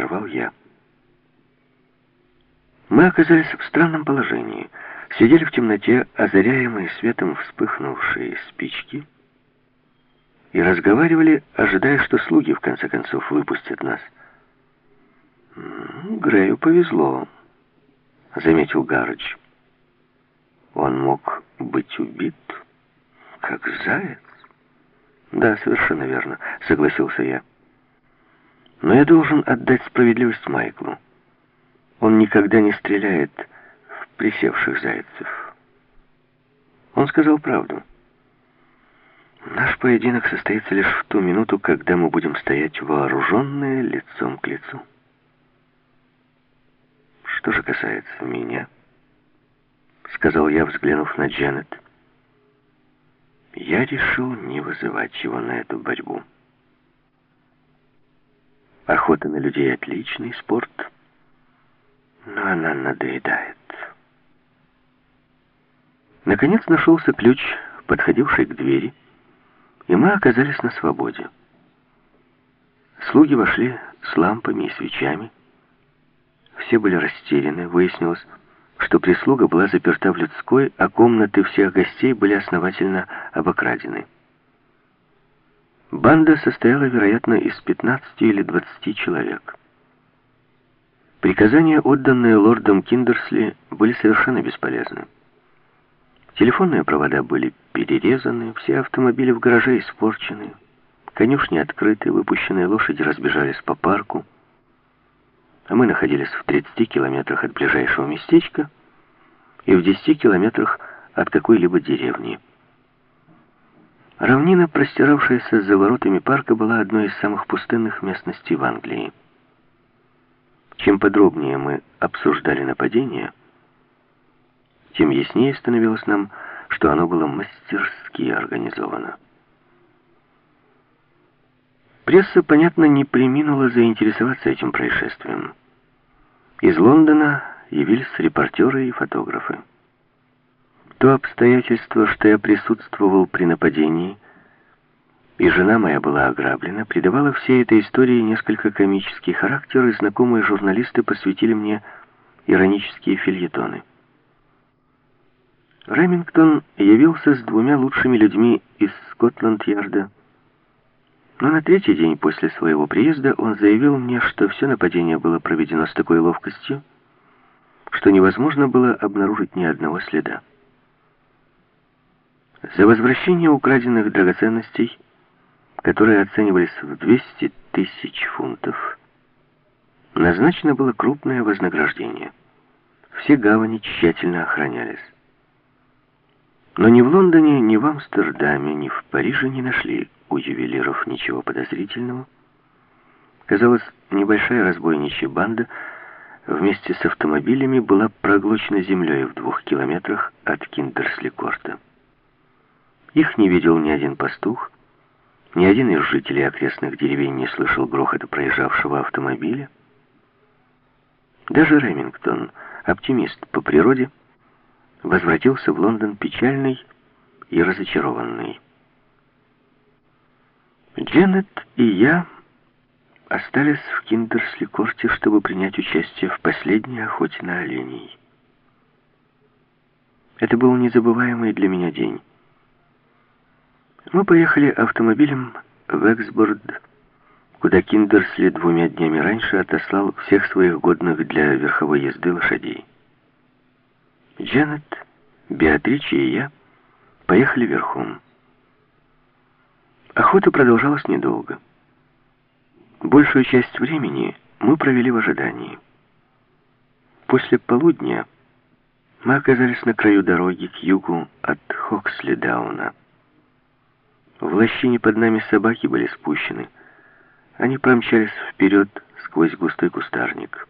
прервал я. Мы оказались в странном положении. Сидели в темноте, озаряемые светом вспыхнувшие спички, и разговаривали, ожидая, что слуги в конце концов выпустят нас. «Грею повезло», — заметил Гарыч. «Он мог быть убит, как заяц». «Да, совершенно верно», — согласился я. «Но я должен отдать справедливость Майклу. Он никогда не стреляет в присевших зайцев. Он сказал правду. Наш поединок состоится лишь в ту минуту, когда мы будем стоять вооруженные лицом к лицу. Что же касается меня, сказал я, взглянув на Дженнет, я решил не вызывать его на эту борьбу. Охота на людей — отличный спорт, но она надоедает. Наконец нашелся ключ, подходивший к двери, и мы оказались на свободе. Слуги вошли с лампами и свечами. Все были растеряны. Выяснилось, что прислуга была заперта в людской, а комнаты всех гостей были основательно обокрадены. Банда состояла, вероятно, из 15 или 20 человек. Приказания, отданные лордом Киндерсли, были совершенно бесполезны. Телефонные провода были перерезаны, все автомобили в гараже испорчены, конюшни открыты, выпущенные лошади разбежались по парку, а мы находились в 30 километрах от ближайшего местечка и в 10 километрах от какой-либо деревни. Равнина, простиравшаяся за воротами парка, была одной из самых пустынных местностей в Англии. Чем подробнее мы обсуждали нападение, тем яснее становилось нам, что оно было мастерски организовано. Пресса, понятно, не приминула заинтересоваться этим происшествием. Из Лондона явились репортеры и фотографы. То обстоятельство, что я присутствовал при нападении, и жена моя была ограблена, придавало всей этой истории несколько комический характер, и знакомые журналисты посвятили мне иронические фильетоны. Ремингтон явился с двумя лучшими людьми из Скотланд-Ярда. Но на третий день после своего приезда он заявил мне, что все нападение было проведено с такой ловкостью, что невозможно было обнаружить ни одного следа. За возвращение украденных драгоценностей, которые оценивались в 200 тысяч фунтов, назначено было крупное вознаграждение. Все гавани тщательно охранялись. Но ни в Лондоне, ни в Амстердаме, ни в Париже не нашли у ювелиров ничего подозрительного. Казалось, небольшая разбойничья банда вместе с автомобилями была проглочена землей в двух километрах от Киндерсли-Корта. Их не видел ни один пастух, ни один из жителей окрестных деревень не слышал грохота проезжавшего автомобиля. Даже Ремингтон, оптимист по природе, возвратился в Лондон печальный и разочарованный. Дженнет и я остались в Киндерсли-Корте, чтобы принять участие в последней охоте на оленей. Это был незабываемый для меня день. Мы поехали автомобилем в Эксборд, куда Киндерсли двумя днями раньше отослал всех своих годных для верховой езды лошадей. Джанет, Беатрича и я поехали верхом. Охота продолжалась недолго. Большую часть времени мы провели в ожидании. После полудня мы оказались на краю дороги к югу от Хоксли-Дауна. В лощине под нами собаки были спущены. Они промчались вперед сквозь густой кустарник.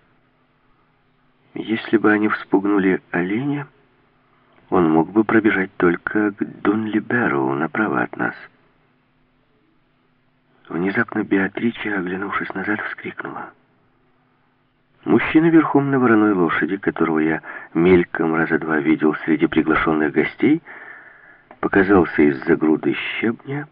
Если бы они вспугнули оленя, он мог бы пробежать только к Дунлиберу направо от нас. Внезапно Беатрича, оглянувшись назад, вскрикнула. Мужчина верхом на вороной лошади, которого я мельком раза два видел среди приглашенных гостей, показался из-за груды щебня